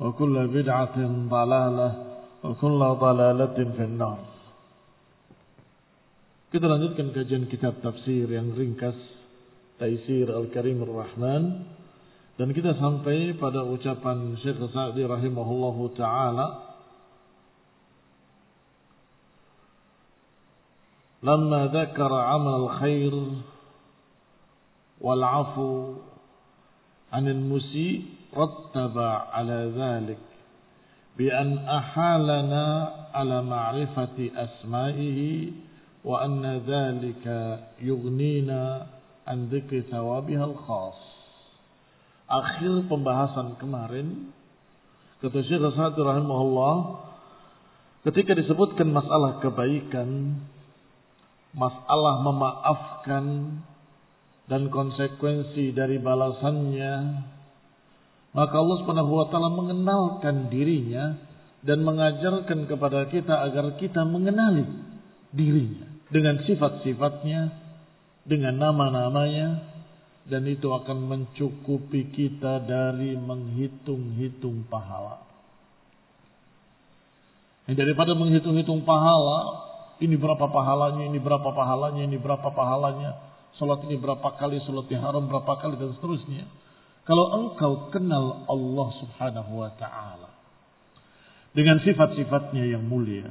وكل بدعة ضلالة وكل ضلالة في النار Kita lanjutkan kajian kitab tafsir yang ringkas Taisir Al-Karim Ar-Rahman dan kita sampai pada ucapan Syekh Sa'di rahimahullahu taala لما ذكر عمل الخير والعفو عن المسيء رتب على ذلك بأن أحالنا على معرفة أسمائه وأن ذلك يغنينا عن ذكر ثوابها الخاص Akhir pembahasan kemarin kata Syekh Sa'di rahimahullah ketika disebutkan masalah kebaikan masalah memaafkan dan konsekuensi dari balasannya maka Allah Subhanahu wa taala mengenalkan dirinya dan mengajarkan kepada kita agar kita mengenali dirinya dengan sifat-sifatnya dengan nama-namanya dan itu akan mencukupi kita dari menghitung-hitung pahala. Dan daripada menghitung-hitung pahala, ini berapa pahalanya, ini berapa pahalanya, ini berapa pahalanya, salat ini berapa kali, salat yang haram berapa kali dan seterusnya. Kalau engkau kenal Allah Subhanahu wa taala dengan sifat-sifatnya yang mulia,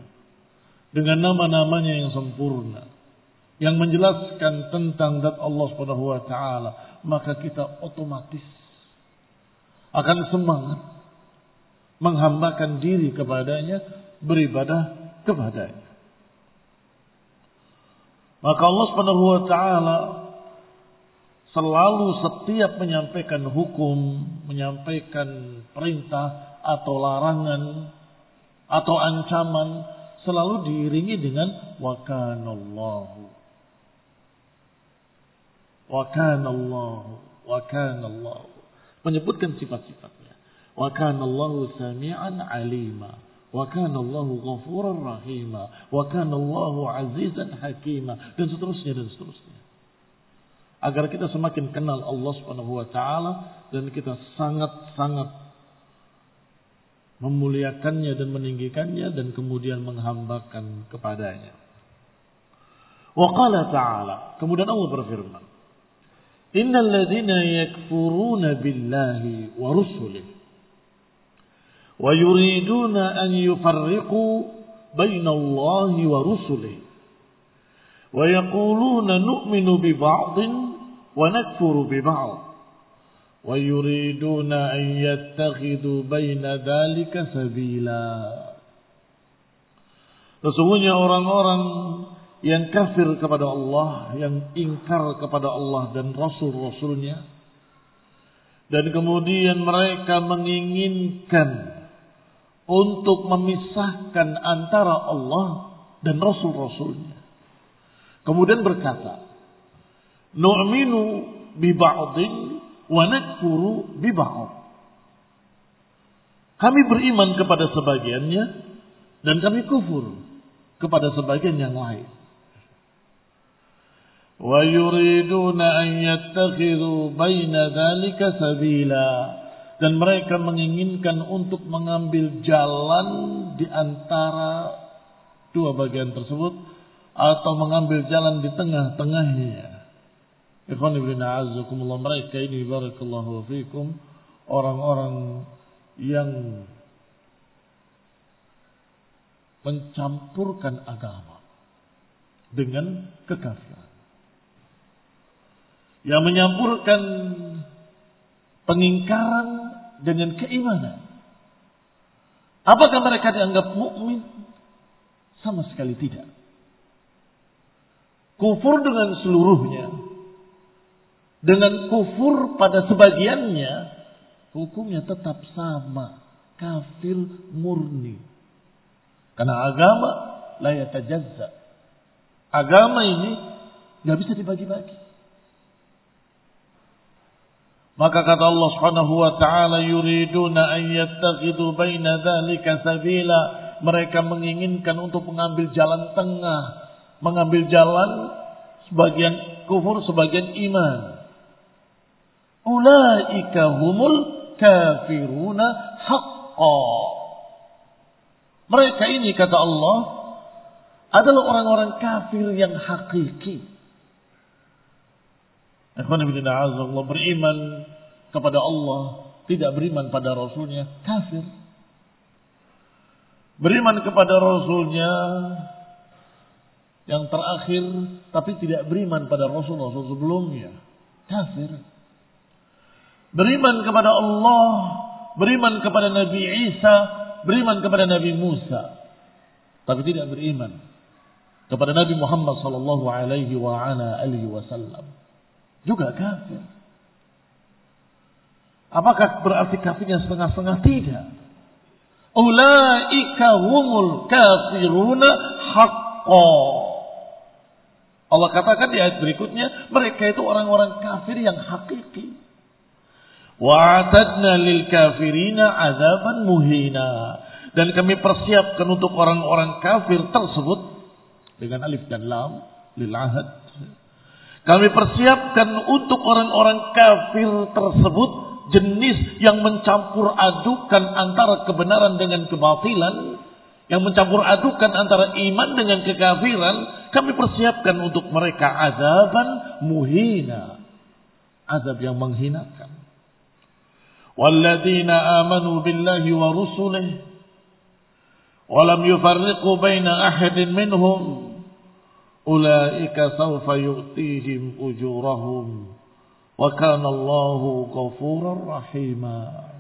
dengan nama-namanya yang sempurna, yang menjelaskan tentang zat Allah Subhanahu wa taala, maka kita otomatis akan semangat menghambakan diri kepadanya, beribadah kepadanya. Maka Allah Subhanahu wa taala selalu setiap menyampaikan hukum, menyampaikan perintah atau larangan atau ancaman selalu diiringi dengan wakanallahu. Wakanallahu, wakanallahu. Menyebutkan sifat-sifatnya. Wakanallahu sami'an alima. Wakanallahu ghafuran rahima. Wakanallahu azizan hakima. Dan seterusnya dan seterusnya. Agar kita semakin kenal Allah subhanahu wa ta'ala. Dan kita sangat-sangat memuliakannya dan meninggikannya. Dan kemudian menghambakan kepadanya. Wa qala ta'ala. Kemudian Allah berfirman. Innal ladzina yakfuruna billahi wa rusulihi wa yuriduna an yufarriqu baina Allah wa rusulihi wa yaquluna bi ba'd wa yuriduna an yattakhidhu baina dhalika sabila Sesungguhnya orang-orang yang kafir kepada Allah, yang ingkar kepada Allah dan Rasul-Rasulnya. Dan kemudian mereka menginginkan untuk memisahkan antara Allah dan Rasul-Rasulnya. Kemudian berkata, nu'minu bi ba'din wa nakfuru bi ba'd. Kami beriman kepada sebagiannya dan kami kufur kepada sebagian yang lain. Wa yuriduna an yattakhidhu baina dhalika sabila. Dan mereka menginginkan untuk mengambil jalan di antara dua bagian tersebut atau mengambil jalan di tengah-tengahnya. Ikhwan ibn a'azzakumullah mereka ini barakallahu fikum orang-orang yang mencampurkan agama dengan kekafiran yang menyampurkan pengingkaran dengan keimanan. Apakah mereka dianggap mukmin? Sama sekali tidak. Kufur dengan seluruhnya, dengan kufur pada sebagiannya, hukumnya tetap sama, kafir murni. Karena agama layak tajazza. Agama ini nggak bisa dibagi-bagi. Maka kata Allah Subhanahu wa taala yuriduna an yattakhidu baina dzalika sabila. Mereka menginginkan untuk mengambil jalan tengah, mengambil jalan sebagian kufur, sebagian iman. Ulaika humul kafiruna haqqa. Mereka ini kata Allah adalah orang-orang kafir yang hakiki. Allah beriman kepada Allah, tidak beriman pada Rasulnya, kafir. Beriman kepada Rasulnya yang terakhir, tapi tidak beriman pada Rasul-Rasul sebelumnya, kafir. Beriman kepada Allah, beriman kepada Nabi Isa, beriman kepada Nabi Musa, tapi tidak beriman kepada Nabi Muhammad sallallahu alaihi wa ala alihi wasallam juga kafir. Apakah berarti kafirnya setengah-setengah? Tidak. Ulaika humul kafiruna haqqa. Allah katakan di ayat berikutnya, mereka itu orang-orang kafir yang hakiki. Wa'atadna lil kafirina azaban muhina. Dan kami persiapkan untuk orang-orang kafir tersebut dengan alif dan lam lil ahad kami persiapkan untuk orang-orang kafir tersebut jenis yang mencampur adukan antara kebenaran dengan kebatilan, yang mencampur adukan antara iman dengan kekafiran, kami persiapkan untuk mereka azaban muhina. Azab yang menghinakan. Billahi wa rusulih walam yufarriqu baina ahadin minhum Ulaika sawfa yu'tihim ujurahum wa kana Allahu ghafurar rahima.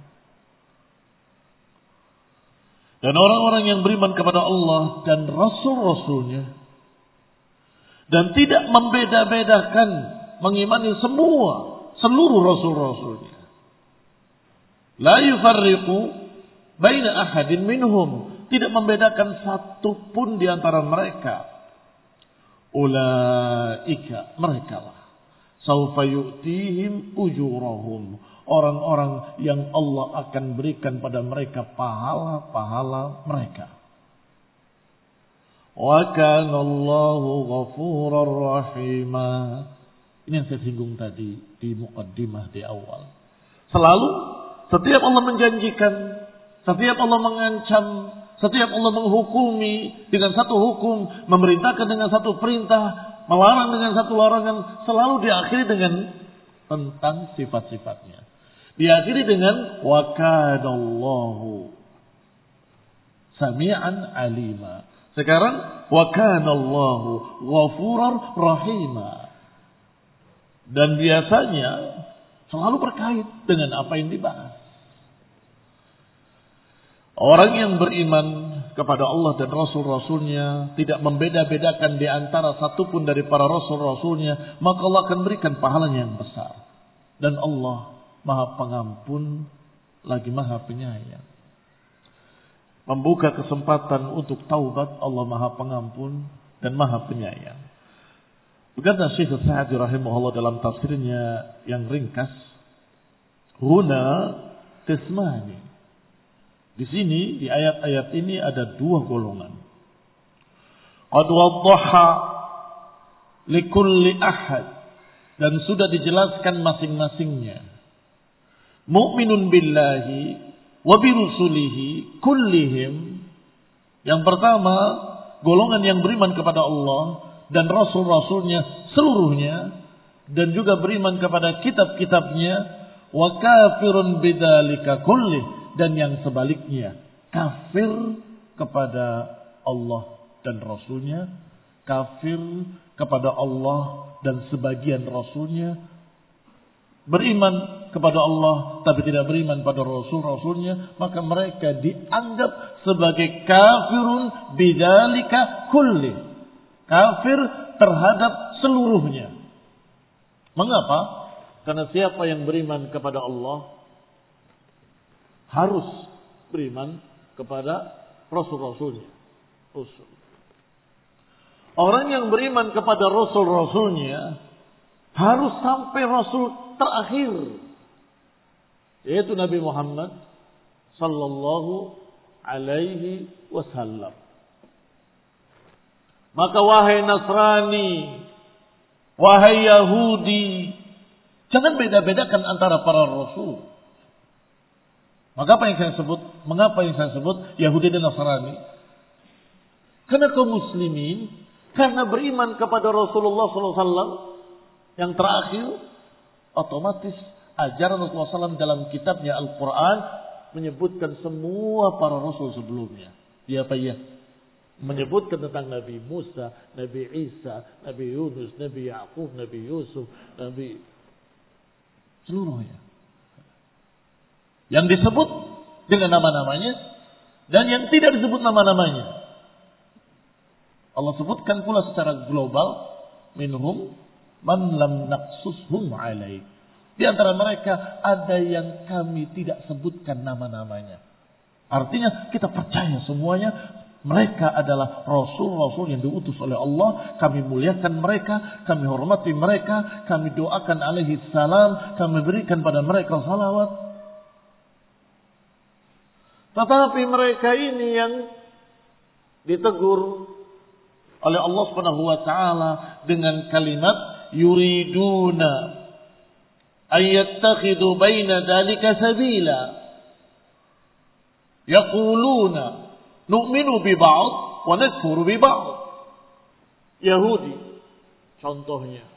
Dan orang-orang yang beriman kepada Allah dan Rasul-Rasulnya dan tidak membeda-bedakan mengimani semua seluruh Rasul-Rasulnya. La yufarriqu baina ahadin minhum tidak membedakan satu pun di antara mereka Ulaika mereka lah. Saufa yu'tihim ujurahum. Orang-orang yang Allah akan berikan pada mereka pahala-pahala mereka. Wa kana Allahu ghafurar rahima. Ini yang saya singgung tadi di mukaddimah di awal. Selalu setiap Allah menjanjikan, setiap Allah mengancam, setiap Allah menghukumi dengan satu hukum, memerintahkan dengan satu perintah, melarang dengan satu larangan, selalu diakhiri dengan tentang sifat-sifatnya. Diakhiri dengan wa kanallahu sami'an alima. Sekarang wa kanallahu ghafurar rahima. Dan biasanya selalu berkait dengan apa yang dibahas. Orang yang beriman kepada Allah dan Rasul-Rasulnya tidak membeda-bedakan di antara satupun dari para Rasul-Rasulnya, maka Allah akan berikan pahalanya yang besar. Dan Allah maha pengampun lagi maha penyayang. Membuka kesempatan untuk taubat Allah maha pengampun dan maha penyayang. Berkata Syekh Sa'adi rahimahullah dalam tafsirnya yang ringkas, Huna tismani di sini di ayat-ayat ini ada dua golongan. Qad waddaha likulli ahad dan sudah dijelaskan masing-masingnya. Mu'minun billahi wa birusulihi kullihim. Yang pertama, golongan yang beriman kepada Allah dan rasul-rasulnya seluruhnya dan juga beriman kepada kitab-kitabnya wa kafirun bidzalika kullih dan yang sebaliknya kafir kepada Allah dan Rasulnya, kafir kepada Allah dan sebagian Rasulnya, beriman kepada Allah tapi tidak beriman pada Rasul-Rasulnya, maka mereka dianggap sebagai kafirun bidalika kulli. Kafir terhadap seluruhnya. Mengapa? Karena siapa yang beriman kepada Allah harus beriman kepada Rasul-Rasulnya. Rasul. Orang yang beriman kepada Rasul-Rasulnya harus sampai Rasul terakhir. Yaitu Nabi Muhammad Sallallahu Alaihi Wasallam. Maka wahai Nasrani, wahai Yahudi, jangan beda-bedakan antara para Rasul. Maka apa yang saya sebut? Mengapa yang saya sebut Yahudi dan Nasrani? Karena kaum muslimin, karena beriman kepada Rasulullah SAW yang terakhir, otomatis ajaran Rasulullah SAW dalam kitabnya Al-Quran menyebutkan semua para Rasul sebelumnya. Dia apa ya? Menyebutkan tentang Nabi Musa, Nabi Isa, Nabi Yunus, Nabi Yaqub, Nabi Yusuf, Nabi seluruhnya. Yang disebut dengan nama-namanya dan yang tidak disebut nama-namanya. Allah sebutkan pula secara global minhum man lam naqsushum alaik. Di antara mereka ada yang kami tidak sebutkan nama-namanya. Artinya kita percaya semuanya mereka adalah rasul-rasul yang diutus oleh Allah. Kami muliakan mereka, kami hormati mereka, kami doakan alaihi salam, kami berikan pada mereka salawat. Tetapi mereka ini yang ditegur oleh Allah Subhanahu wa taala dengan kalimat yuriduna ayattakhidhu baina dalika sabila yaquluna nu'minu bi ba'd wa nakfuru bi ba'd Yahudi contohnya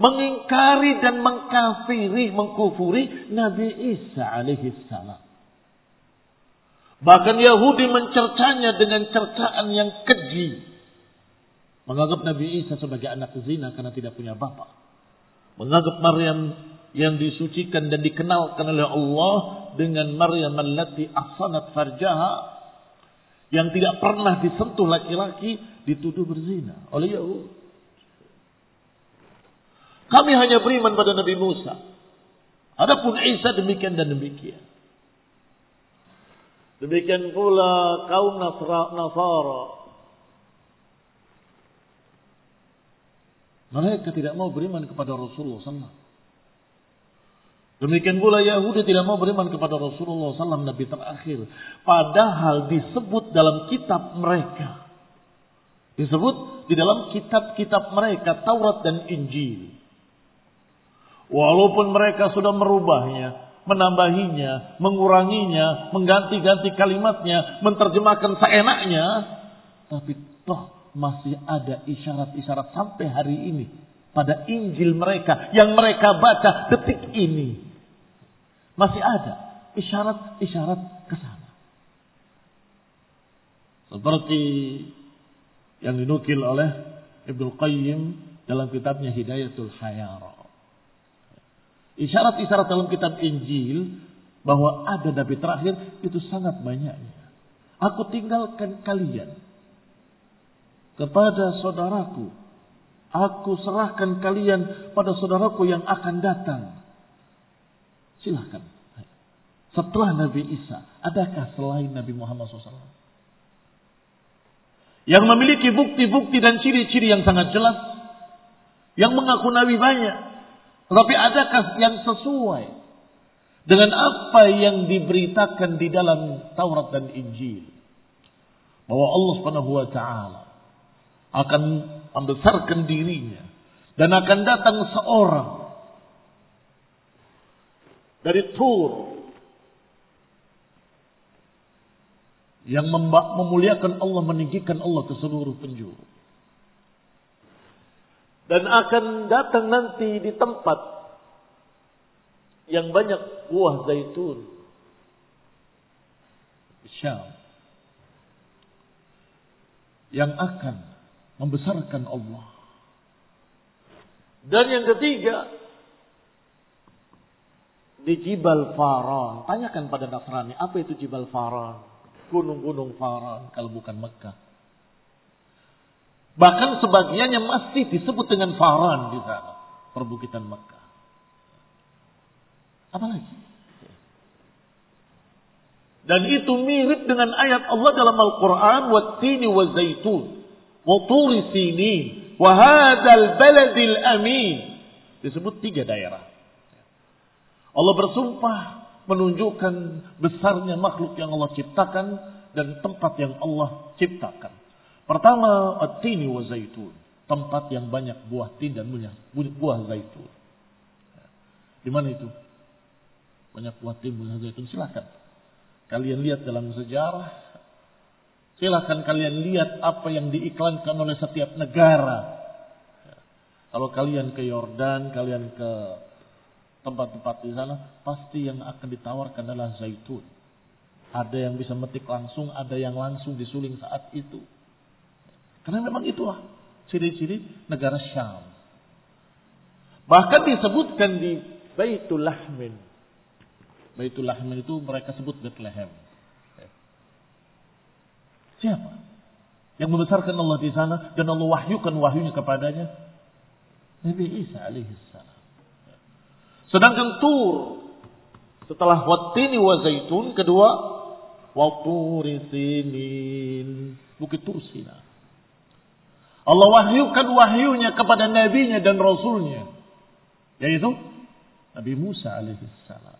mengingkari dan mengkafiri, mengkufuri Nabi Isa alaihi salam. Bahkan Yahudi mencercanya dengan cercaan yang keji. Menganggap Nabi Isa sebagai anak zina karena tidak punya bapak. Menganggap Maryam yang disucikan dan dikenalkan oleh Allah dengan Maryam allati ahsanat farjaha yang tidak pernah disentuh laki-laki dituduh berzina oleh Yahudi. Kami hanya beriman pada Nabi Musa. Adapun Isa demikian dan demikian. Demikian pula kaum Nasara. Mereka tidak mau beriman kepada Rasulullah SAW. Demikian pula Yahudi tidak mau beriman kepada Rasulullah SAW Nabi terakhir. Padahal disebut dalam kitab mereka. Disebut di dalam kitab-kitab mereka Taurat dan Injil. Walaupun mereka sudah merubahnya, menambahinya, menguranginya, mengganti-ganti kalimatnya, menerjemahkan seenaknya, tapi toh masih ada isyarat-isyarat sampai hari ini pada Injil mereka yang mereka baca detik ini. Masih ada isyarat-isyarat ke sana. Seperti yang dinukil oleh Ibnu Qayyim dalam kitabnya Hidayatul Hayar. Isyarat-isyarat dalam kitab Injil bahwa ada nabi terakhir itu sangat banyaknya. Aku tinggalkan kalian kepada saudaraku. Aku serahkan kalian pada saudaraku yang akan datang. Silahkan. Setelah Nabi Isa, adakah selain Nabi Muhammad SAW? Yang memiliki bukti-bukti dan ciri-ciri yang sangat jelas. Yang mengaku Nabi banyak. Tetapi adakah yang sesuai dengan apa yang diberitakan di dalam Taurat dan Injil? Bahwa Allah Subhanahu akan membesarkan dirinya dan akan datang seorang dari Tur yang memuliakan Allah meninggikan Allah ke seluruh penjuru dan akan datang nanti di tempat yang banyak buah zaitun. Syam. Yang akan membesarkan Allah. Dan yang ketiga, di Jibal Faran. Tanyakan pada Nasrani, apa itu Jibal Faran? Gunung-gunung Faran kalau bukan Mekah. Bahkan sebagiannya masih disebut dengan Faran di sana. Perbukitan Mekah. Apalagi? Dan itu mirip dengan ayat Allah dalam Al-Quran. Wattini wa zaitun. Wa turi sinin. Wa hadal baladil amin. Disebut tiga daerah. Allah bersumpah menunjukkan besarnya makhluk yang Allah ciptakan dan tempat yang Allah ciptakan. Pertama, at-tini wa zaitun. Tempat yang banyak buah tin dan buah zaitun. Di mana itu? Banyak buah tin, buah zaitun. Silahkan. Kalian lihat dalam sejarah. Silahkan kalian lihat apa yang diiklankan oleh setiap negara. Kalau kalian ke Yordan, kalian ke tempat-tempat di sana, pasti yang akan ditawarkan adalah zaitun. Ada yang bisa metik langsung, ada yang langsung disuling saat itu. Karena memang itulah ciri-ciri negara Syam. Bahkan disebutkan di Baitul Lahmin. Baitul Lahmin itu mereka sebut Bethlehem. Siapa? Yang membesarkan Allah di sana dan Allah wahyukan wahyunya kepadanya? Nabi Isa alaihissalam. Sedangkan Tur setelah Wattini wa Zaitun kedua Waturi Sinin Bukit Tur Sinai. Allah wahyukan wahyunya kepada nabinya dan rasulnya. Yaitu Nabi Musa alaihissalam.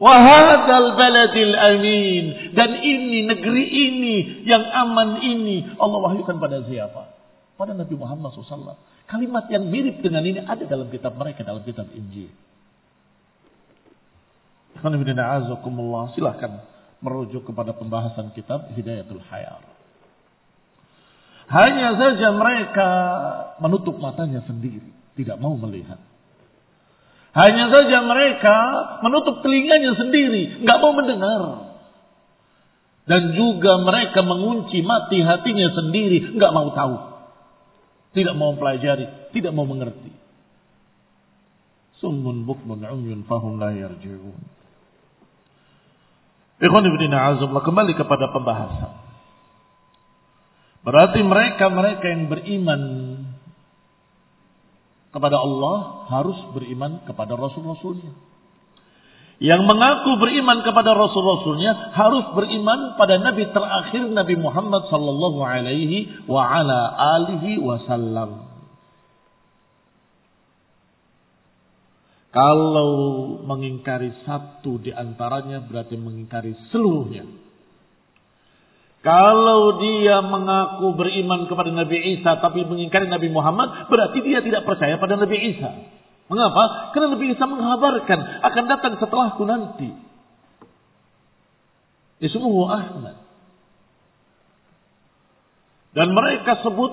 Wahadal baladil amin. Dan ini, negeri ini, yang aman ini. Allah wahyukan pada siapa? Pada Nabi Muhammad SAW. Kalimat yang mirip dengan ini ada dalam kitab mereka, dalam kitab Injil. Silahkan merujuk kepada pembahasan kitab Hidayatul Hayar. Hanya saja mereka menutup matanya sendiri, tidak mau melihat. Hanya saja mereka menutup telinganya sendiri, nggak mau mendengar. Dan juga mereka mengunci mati hatinya sendiri, nggak mau tahu. Tidak mau pelajari, tidak mau mengerti. Summun bukmun umyun fahum la yarji'un. Kembali kepada pembahasan. Berarti mereka-mereka yang beriman kepada Allah harus beriman kepada Rasul-Rasulnya. Yang mengaku beriman kepada Rasul-Rasulnya harus beriman pada Nabi terakhir Nabi Muhammad Sallallahu Alaihi wa ala alihi wasallam. Kalau mengingkari satu di antaranya berarti mengingkari seluruhnya. Kalau dia mengaku beriman kepada Nabi Isa tapi mengingkari Nabi Muhammad, berarti dia tidak percaya pada Nabi Isa. Mengapa? Karena Nabi Isa menghabarkan akan datang setelahku nanti. Ismuhu Ahmad. Dan mereka sebut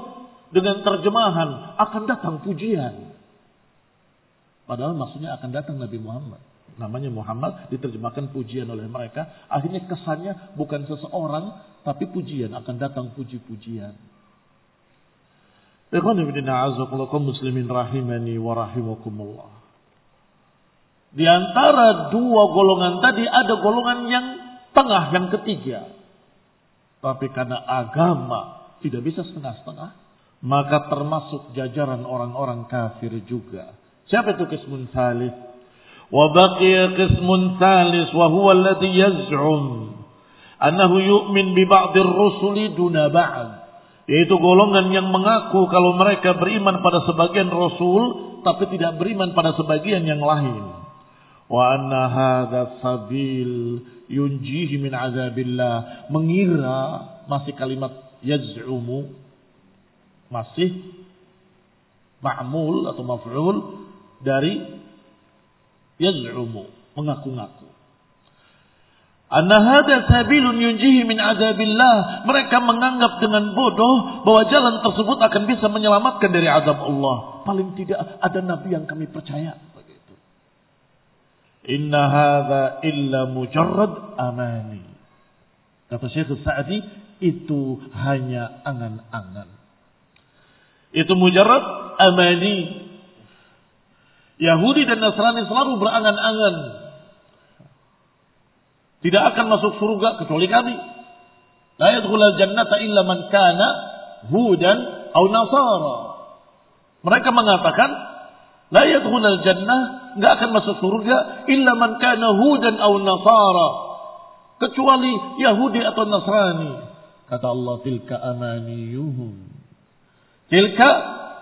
dengan terjemahan akan datang pujian. Padahal maksudnya akan datang Nabi Muhammad. Namanya Muhammad diterjemahkan pujian oleh mereka. Akhirnya kesannya bukan seseorang tapi pujian akan datang puji-pujian. Muslimin rahimani wa rahimakumullah. Di antara dua golongan tadi ada golongan yang tengah, yang ketiga. Tapi karena agama tidak bisa setengah-setengah, maka termasuk jajaran orang-orang kafir juga. Siapa itu kismun salis? Wa baqiya kismun salis wa huwa alladhi yaz'um annahu yu'min bi ba'dir rusuli duna ba'd. Yaitu golongan yang mengaku kalau mereka beriman pada sebagian rasul tapi tidak beriman pada sebagian yang lain. Wa anna hadha sabil yunjihi min azabillah. Mengira masih kalimat yaz'umu masih ma'mul atau maf'ul dari yaz'umu mengaku-ngaku. Anna hada sabilun yunjihi min adabillah. Mereka menganggap dengan bodoh bahwa jalan tersebut akan bisa menyelamatkan dari azab Allah. Paling tidak ada nabi yang kami percaya. Begitu. Inna hadha illa mujarrad amani. Kata Syekh Sa'di, itu hanya angan-angan. Itu mujarrad amani. Yahudi dan Nasrani selalu berangan-angan tidak akan masuk surga kecuali kami. La yadkhulul jannata illa man kana hudan aw nasara. Mereka mengatakan la yadkhulul jannah enggak akan masuk surga illa man kana hudan aw nasara. Kecuali Yahudi atau Nasrani. Kata Allah tilka amaniyuhum. Tilka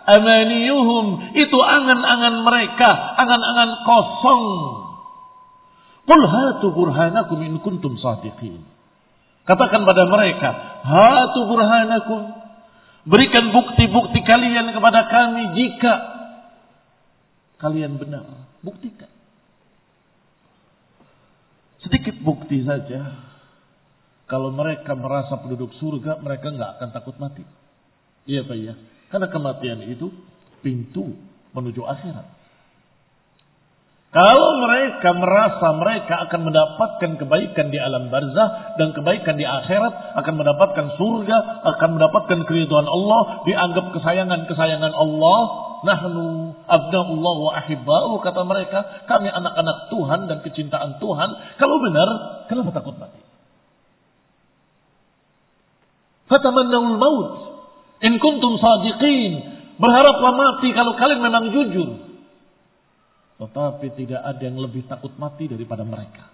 amaniyuhum itu angan-angan mereka, angan-angan kosong Qul hatu burhanakum in kuntum sadiqin. Katakan pada mereka, hatu burhanakum. Berikan bukti-bukti kalian kepada kami jika kalian benar. Buktikan. Sedikit bukti saja. Kalau mereka merasa penduduk surga, mereka nggak akan takut mati. Iya Pak ya. Karena kematian itu pintu menuju akhirat. Kalau mereka merasa mereka akan mendapatkan kebaikan di alam barzah dan kebaikan di akhirat, akan mendapatkan surga, akan mendapatkan keridhaan Allah, dianggap kesayangan-kesayangan Allah, nahnu abna'ullah wa ahibba'u kata mereka, kami anak-anak Tuhan dan kecintaan Tuhan. Kalau benar, kenapa takut mati? Fatamannawul maut in kuntum sadiqin. Berharaplah mati kalau kalian memang jujur. Tetapi tidak ada yang lebih takut mati daripada mereka.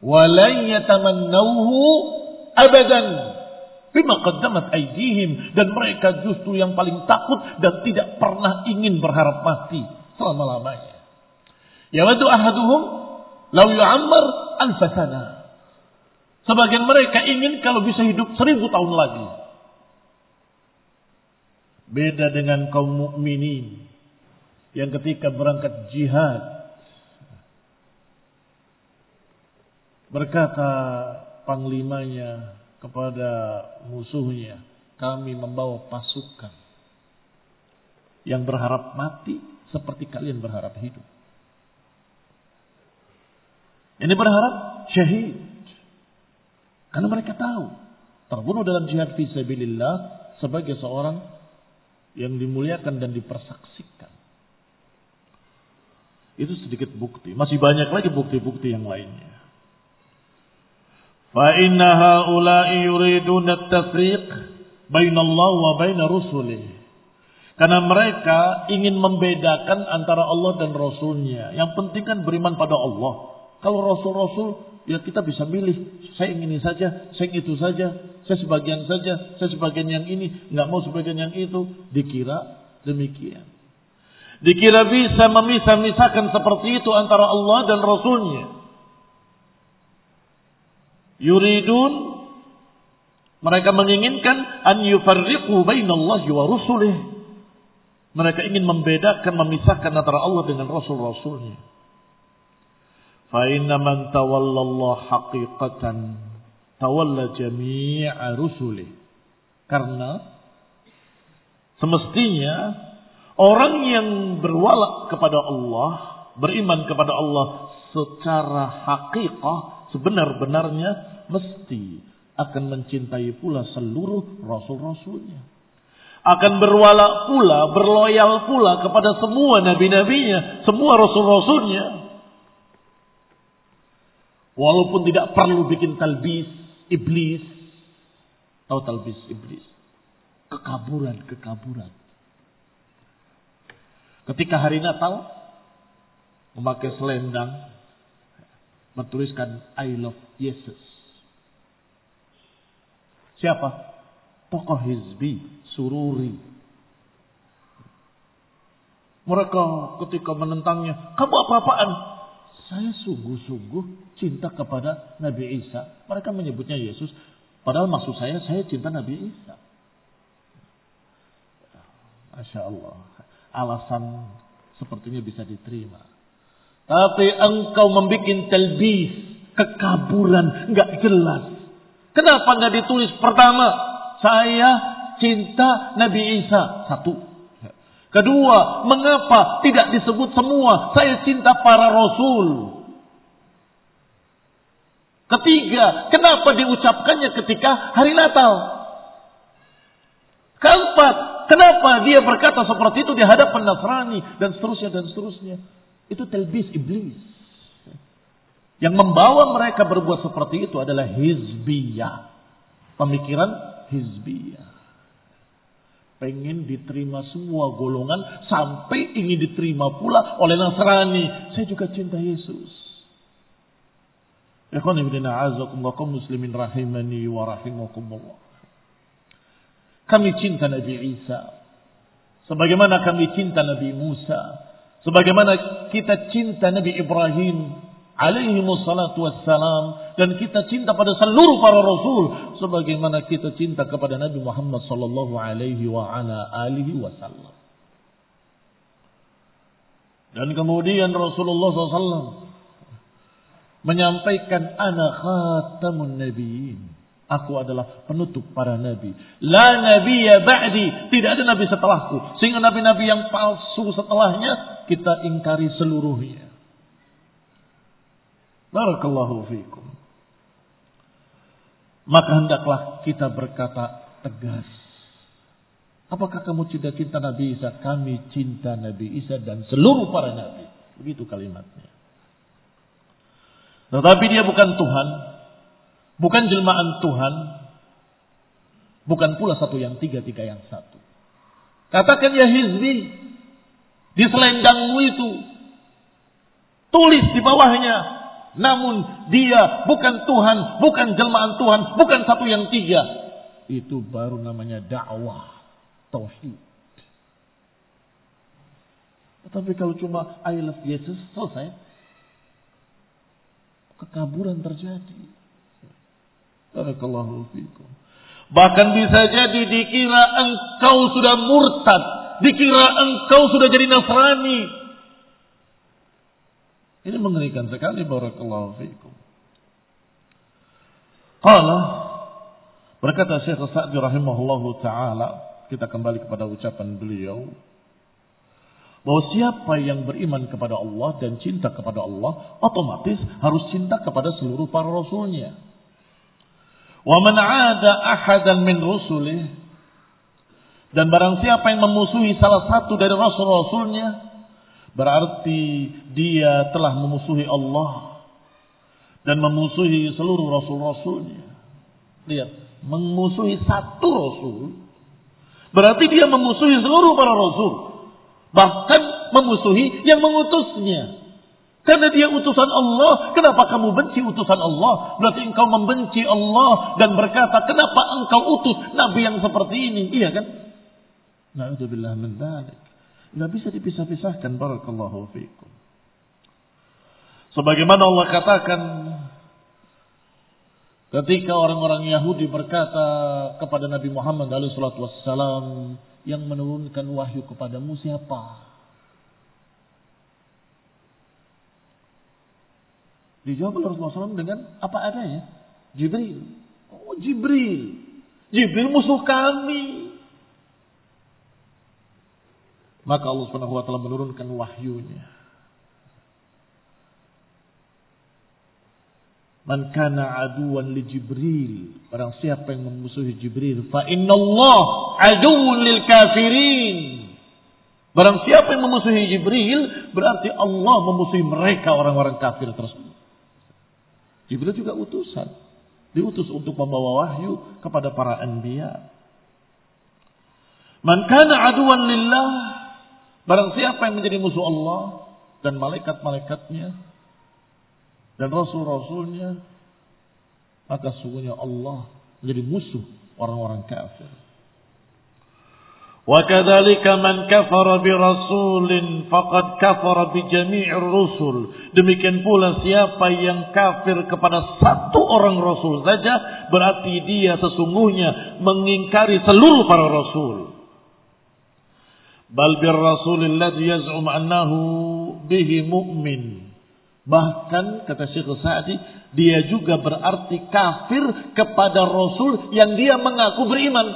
Walan yatamannawhu abadan bima qaddamat aydihim dan mereka justru yang paling takut dan tidak pernah ingin berharap mati selama-lamanya. Yawadu ahaduhum law yu'ammar alfasana. Sebagian mereka ingin kalau bisa hidup seribu tahun lagi. Beda dengan kaum mukminin yang ketika berangkat jihad berkata panglimanya kepada musuhnya, kami membawa pasukan yang berharap mati seperti kalian berharap hidup. Ini berharap syahid. Karena mereka tahu terbunuh dalam jihad fisabilillah sebagai seorang yang dimuliakan dan dipersaksikan. Itu sedikit bukti. Masih banyak lagi bukti-bukti yang lainnya. Haula'i yuridun at-tafriq baina Allah wa baina rusulih. Karena mereka ingin membedakan antara Allah dan Rasulnya. Yang penting kan beriman pada Allah. Kalau Rasul-Rasul, ya kita bisa milih. Saya ingin ini saja, saya itu saja. Saya sebagian saja, saya sebagian yang ini. nggak mau sebagian yang itu. Dikira demikian. Dikira bisa memisah-misahkan seperti itu antara Allah dan Rasulnya. Yuridun mereka menginginkan an yufarriqu bainallahi wa rusulih. Mereka ingin membedakan, memisahkan antara Allah dengan Rasul-Rasulnya. Fa inna man tawallallah haqiqatan tawalla jami'a rusulih. Karena Semestinya orang yang berwala kepada Allah, beriman kepada Allah secara hakikah, sebenar-benarnya mesti akan mencintai pula seluruh rasul-rasulnya. Akan berwala pula, berloyal pula kepada semua nabi-nabinya, semua rasul-rasulnya. Walaupun tidak perlu bikin talbis iblis. Tahu talbis iblis? Kekaburan-kekaburan. Ketika hari Natal, memakai selendang, bertuliskan I love Jesus. Siapa? Tokoh Hizbi, Sururi. Mereka ketika menentangnya, kamu apa-apaan? Saya sungguh-sungguh cinta kepada Nabi Isa. Mereka menyebutnya Yesus. Padahal maksud saya, saya cinta Nabi Isa. Masya Allah. Alasan sepertinya bisa diterima. Tapi engkau membuat telbis, kekaburan, nggak jelas. Kenapa nggak ditulis pertama? Saya cinta Nabi Isa. Satu. Kedua, mengapa tidak disebut semua? Saya cinta para rasul. Ketiga, kenapa diucapkannya ketika hari Natal? Keempat, kenapa dia berkata seperti itu di hadapan Nasrani dan seterusnya dan seterusnya? Itu telbis iblis. Yang membawa mereka berbuat seperti itu adalah hizbiyah. Pemikiran hizbiyah. Pengen diterima semua golongan sampai ingin diterima pula oleh Nasrani. Saya juga cinta Yesus. Ikhwan ibn a'azakumullah muslimin rahimani wa rahimakumullah. Kami cinta Nabi Isa. Sebagaimana kami cinta Nabi Musa. Sebagaimana kita cinta Nabi Ibrahim alaihi wassalatu wassalam dan kita cinta pada seluruh para rasul sebagaimana kita cinta kepada Nabi Muhammad sallallahu alaihi wa ala alihi wasallam. Dan kemudian Rasulullah SAW menyampaikan ana khatamun nabiyyin. Aku adalah penutup para nabi. La nabiyya ba'di. Tidak ada nabi setelahku. Sehingga nabi-nabi yang palsu setelahnya kita ingkari seluruhnya. Barakallahu fiikum. Maka hendaklah kita berkata tegas. Apakah kamu cinta cinta Nabi Isa? Kami cinta Nabi Isa dan seluruh para nabi. Begitu kalimatnya. Tetapi dia bukan Tuhan. Bukan jelmaan Tuhan. Bukan pula satu yang tiga, tiga yang satu. Katakan ya hizbi. Di selendangmu itu. Tulis di bawahnya. Namun dia bukan Tuhan, bukan jelmaan Tuhan, bukan satu yang tiga. Itu baru namanya dakwah tauhid. Tapi kalau cuma I love Jesus selesai. Kekaburan terjadi. Barakallahu fikum. Bahkan bisa jadi dikira engkau sudah murtad. Dikira engkau sudah jadi Nasrani. Ini mengerikan sekali barakallahu fiikum. Qala berkata Syekh Sa'di rahimahullahu taala, kita kembali kepada ucapan beliau bahwa siapa yang beriman kepada Allah dan cinta kepada Allah otomatis harus cinta kepada seluruh para rasulnya. Wa man 'ada ahadan min rusulih dan barang siapa yang memusuhi salah satu dari rasul-rasulnya Berarti dia telah memusuhi Allah dan memusuhi seluruh rasul-rasulnya. Lihat, memusuhi satu rasul berarti dia memusuhi seluruh para rasul. Bahkan memusuhi yang mengutusnya. Karena dia utusan Allah, kenapa kamu benci utusan Allah? Berarti engkau membenci Allah dan berkata, kenapa engkau utus nabi yang seperti ini? Iya kan? Na'udzubillah min dzalik. Bisa dipisah-pisahkan. Barakallahu fiikum. Sebagaimana Allah katakan ketika orang-orang Yahudi berkata kepada Nabi Muhammad SAW yang menurunkan wahyu kepadamu siapa? Dijawab oleh Rasulullah SAW dengan apa adanya. Jibril. Oh Jibril. Jibril musuh kami. Maka Allah taala menurunkan wahyunya. Man kana aduwan li Jibril. Barang siapa yang memusuhi Jibril. Fa inna Allah aduun lil kafirin. Barang siapa yang memusuhi Jibril. Berarti Allah memusuhi mereka orang-orang kafir tersebut. Jibril juga utusan. Diutus untuk membawa wahyu kepada para anbiya. Man kana aduwan lillah Barang siapa yang menjadi musuh Allah dan malaikat-malaikatnya dan rasul-rasulnya, maka sungguhnya Allah menjadi musuh orang-orang kafir. وكذلك من كفر برسول فقد كفر بجميع الرسل demikian pula siapa yang kafir kepada satu orang rasul saja berarti dia sesungguhnya mengingkari seluruh para rasul bal bir rasulil ladzi yaz'um annahu bihi mu'min. Bahkan kata Syekh Sa'di, dia juga berarti kafir kepada Rasul yang dia mengaku beriman.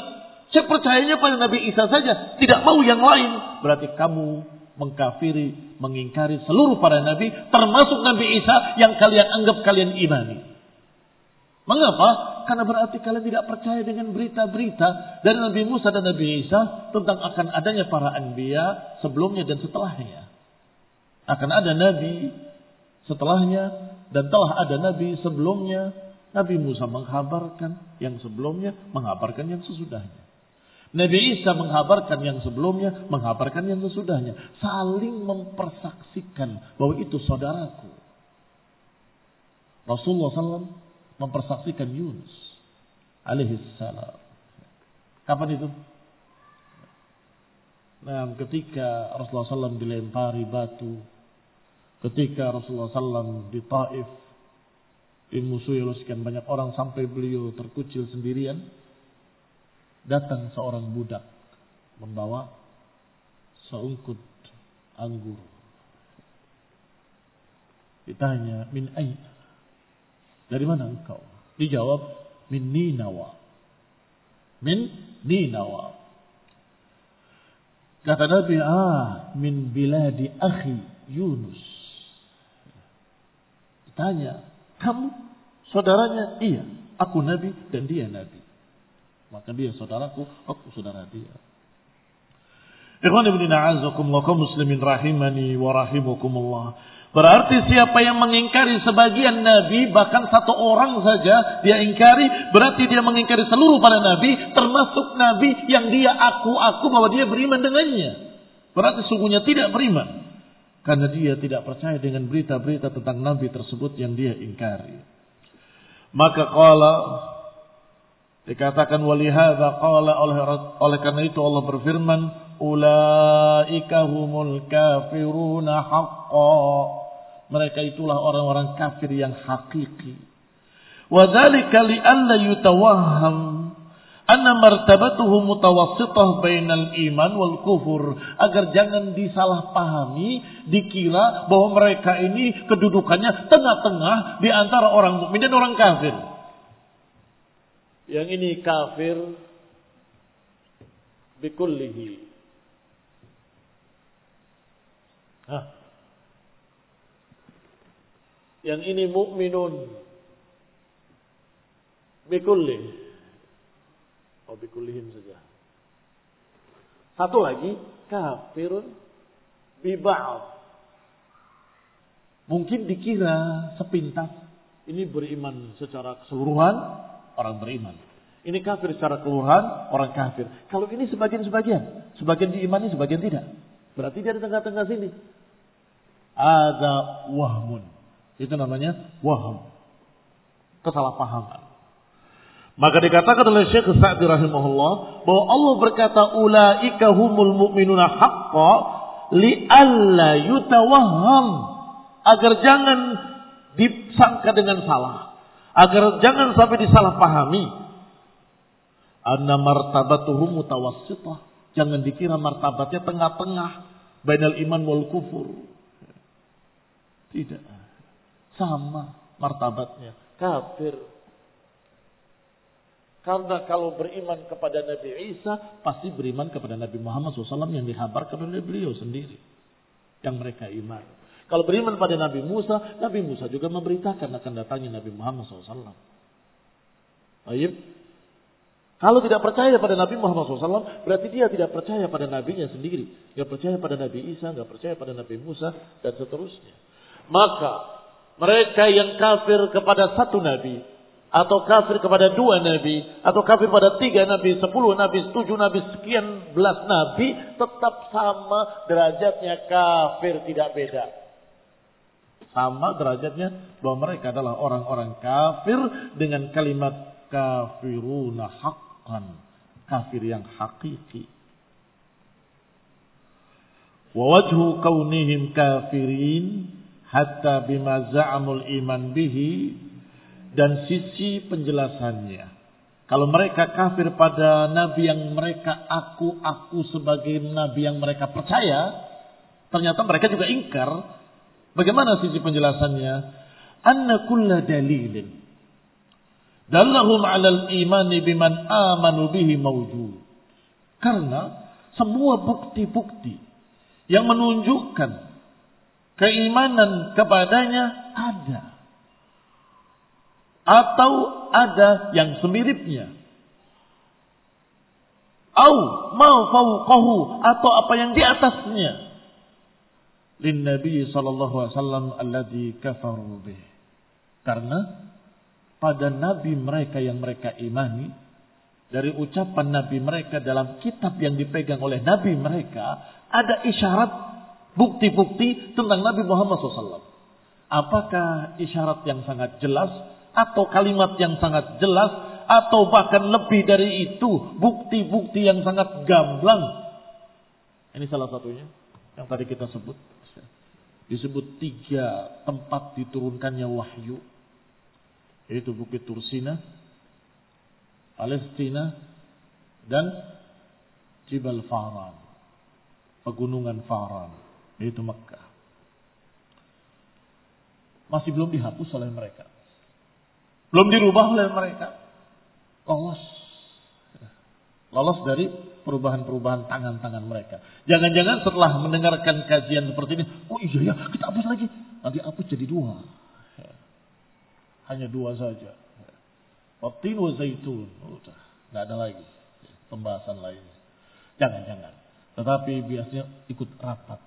Saya percayanya pada Nabi Isa saja, tidak mau yang lain. Berarti kamu mengkafiri, mengingkari seluruh para nabi, termasuk Nabi Isa yang kalian anggap kalian imani. Mengapa? Karena berarti kalian tidak percaya dengan berita-berita dari Nabi Musa dan Nabi Isa tentang akan adanya para anbiya sebelumnya dan setelahnya. Akan ada nabi setelahnya dan telah ada nabi sebelumnya. Nabi Musa menghabarkan yang sebelumnya, menghabarkan yang sesudahnya. Nabi Isa menghabarkan yang sebelumnya, menghabarkan yang sesudahnya. Saling mempersaksikan bahwa itu saudaraku. Rasulullah SAW mempersaksikan Yunus alaihi salam. Kapan itu? Nah, ketika Rasulullah SAW dilempari batu, ketika Rasulullah SAW di Taif dimusuhi oleh sekian banyak orang sampai beliau terkucil sendirian, datang seorang budak membawa seungkut anggur. Ditanya, min aina? Dari mana engkau? Dijawab, min Ninawa. Min Ninawa. Kata Nabi, ah, min biladi akhi Yunus. Tanya, kamu saudaranya? Iya, aku Nabi dan dia Nabi. Maka dia saudaraku, aku saudara dia. Ikhwan ibn muslimin rahimani wa rahimakumullah. Berarti siapa yang mengingkari sebagian nabi, bahkan satu orang saja dia ingkari, berarti dia mengingkari seluruh para nabi, termasuk nabi yang dia aku-aku bahwa dia beriman dengannya. Berarti sungguhnya tidak beriman. Karena dia tidak percaya dengan berita-berita tentang nabi tersebut yang dia ingkari. Maka qala dikatakan walihada qala oleh oleh karena itu Allah berfirman ulaika humul kafiruna haqqan mereka itulah orang-orang kafir yang hakiki wadzalika li'alla yutawahham anna martabatuhu mutawassitah bainal iman wal kufur agar jangan disalahpahami dikira bahwa mereka ini kedudukannya tengah-tengah di antara orang mukmin dan orang kafir yang ini kafir bikullihi Hah? Yang ini mukminun bikulli. Bikullihim saja. Satu lagi kafirun biba'al. Mungkin dikira sepintas ini beriman secara keseluruhan orang beriman. Ini kafir secara keseluruhan orang kafir. Kalau ini sebagian-sebagian, sebagian diimani, sebagian tidak. Berarti dia di tengah-tengah sini ada wahmun. Itu namanya waham. Kesalahpahaman. Maka dikatakan oleh Syekh Sa'di rahimahullah bahwa Allah berkata ulaika humul mu'minuna haqqa alla yutawahham agar jangan disangka dengan salah, agar jangan sampai disalahpahami. Anna martabatuhum mutawassitah. Jangan dikira martabatnya tengah-tengah bainal iman wal kufur. Tidak. Sama martabatnya. Kafir. Karena kalau beriman kepada Nabi Isa, pasti beriman kepada Nabi Muhammad SAW yang dihabarkan oleh beliau sendiri. Yang mereka iman. Kalau beriman pada Nabi Musa, Nabi Musa juga memberitakan akan datangnya Nabi Muhammad SAW. Baik. Kalau tidak percaya pada Nabi Muhammad SAW, berarti dia tidak percaya pada nabinya sendiri. Tidak percaya pada Nabi Isa, tidak percaya pada Nabi Musa, dan seterusnya. Maka, mereka yang kafir kepada satu nabi, atau kafir kepada dua nabi, atau kafir pada tiga nabi, sepuluh nabi, tujuh nabi, sekian belas nabi, tetap sama derajatnya kafir, tidak beda. Sama derajatnya bahwa mereka adalah orang-orang kafir dengan kalimat kafiruna haqqan. Kafir yang hakiki. Wa wajhu kaunihim kafirin hatta bima za'amul iman bihi dan sisi penjelasannya. Kalau mereka kafir pada nabi yang mereka aku-aku sebagai nabi yang mereka percaya, ternyata mereka juga ingkar. Bagaimana sisi penjelasannya? Anna kulla dalilin Dallahum alal imani biman amanu bihi mawjud. Karena semua bukti-bukti yang menunjukkan keimanan kepadanya ada. Atau ada yang semiripnya. Au mau fauqahu atau apa yang di atasnya. Lin Nabi sallallahu alaihi wasallam alladhi kafaru bih. Karena pada nabi mereka yang mereka imani dari ucapan nabi mereka dalam kitab yang dipegang oleh nabi mereka ada isyarat bukti-bukti tentang Nabi Muhammad SAW. Apakah isyarat yang sangat jelas atau kalimat yang sangat jelas atau bahkan lebih dari itu bukti-bukti yang sangat gamblang. Ini salah satunya yang tadi kita sebut. Disebut tiga tempat diturunkannya wahyu yaitu Bukit Tursina, Palestina, dan Jibal Faran, pegunungan Faran, yaitu Mekah. Masih belum dihapus oleh mereka. Belum dirubah oleh mereka. Lolos. Lolos dari perubahan-perubahan tangan-tangan mereka. Jangan-jangan setelah mendengarkan kajian seperti ini, oh iya ya, kita hapus lagi. Nanti hapus jadi dua. Hanya dua saja. Watin wa zaitun. Udah. Nggak ada lagi. Pembahasan lainnya. Jangan-jangan. Tetapi biasanya ikut rapat.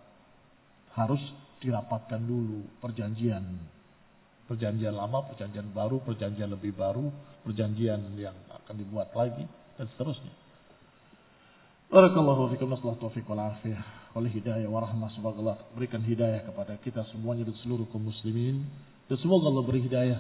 Harus dirapatkan dulu perjanjian. Perjanjian lama, perjanjian baru, perjanjian lebih baru, perjanjian yang akan dibuat lagi, dan seterusnya. Barakallahu fikum nasallahu taufiq wal afiyah wal hidayah wa rahmah semoga Allah berikan hidayah kepada kita semuanya dan seluruh kaum muslimin dan semoga Allah beri hidayah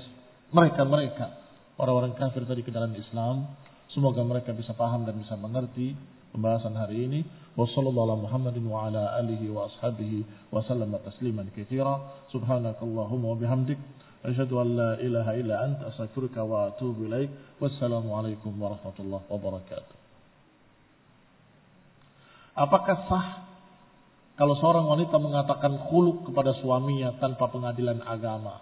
mereka-mereka orang-orang kafir tadi ke dalam Islam. Semoga mereka bisa paham dan bisa mengerti pembahasan hari ini. Wassalamualaikum Muhammadin wa ala alihi wa ashabihi wa tasliman katsira. Subhanakallahumma wa bihamdik asyhadu an la ilaha illa anta astaghfiruka wa atubu ilaik. Wassalamualaikum warahmatullahi wabarakatuh. Apakah sah kalau seorang wanita mengatakan khuluk kepada suaminya tanpa pengadilan agama?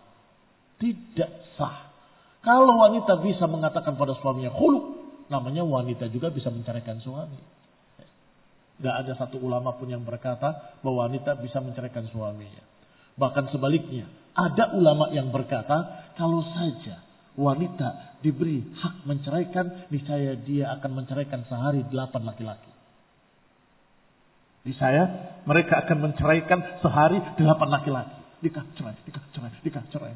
Tidak sah. Kalau wanita bisa mengatakan pada suaminya khuluk, namanya wanita juga bisa menceraikan suami. Tidak ada satu ulama pun yang berkata bahwa wanita bisa menceraikan suaminya. Bahkan sebaliknya, ada ulama yang berkata kalau saja wanita diberi hak menceraikan, niscaya dia akan menceraikan sehari delapan laki-laki. Di saya, mereka akan menceraikan sehari delapan laki-laki. Nikah cerai, nikah cerai, nikah cerai.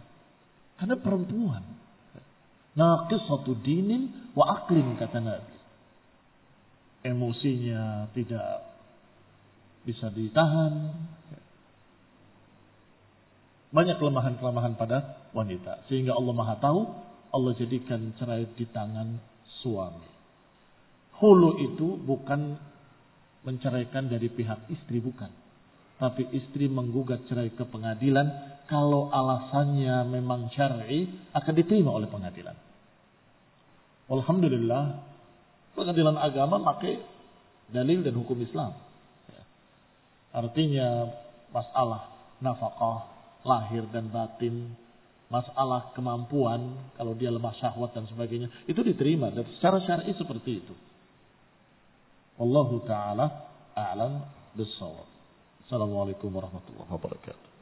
Karena perempuan. Naqisatu dinin wa aklin kata Nabi. Emosinya tidak bisa ditahan. Banyak kelemahan-kelemahan pada wanita. Sehingga Allah maha tahu, Allah jadikan cerai di tangan suami. Hulu itu bukan menceraikan dari pihak istri, bukan. Tapi istri menggugat cerai ke pengadilan kalau alasannya memang syar'i akan diterima oleh pengadilan. Alhamdulillah pengadilan agama pakai dalil dan hukum Islam. Ya. Artinya masalah nafkah lahir dan batin masalah kemampuan, kalau dia lemah syahwat dan sebagainya, itu diterima. Dan secara syar'i seperti itu. Wallahu ta'ala a'lam bissawab. Assalamualaikum warahmatullahi wabarakatuh.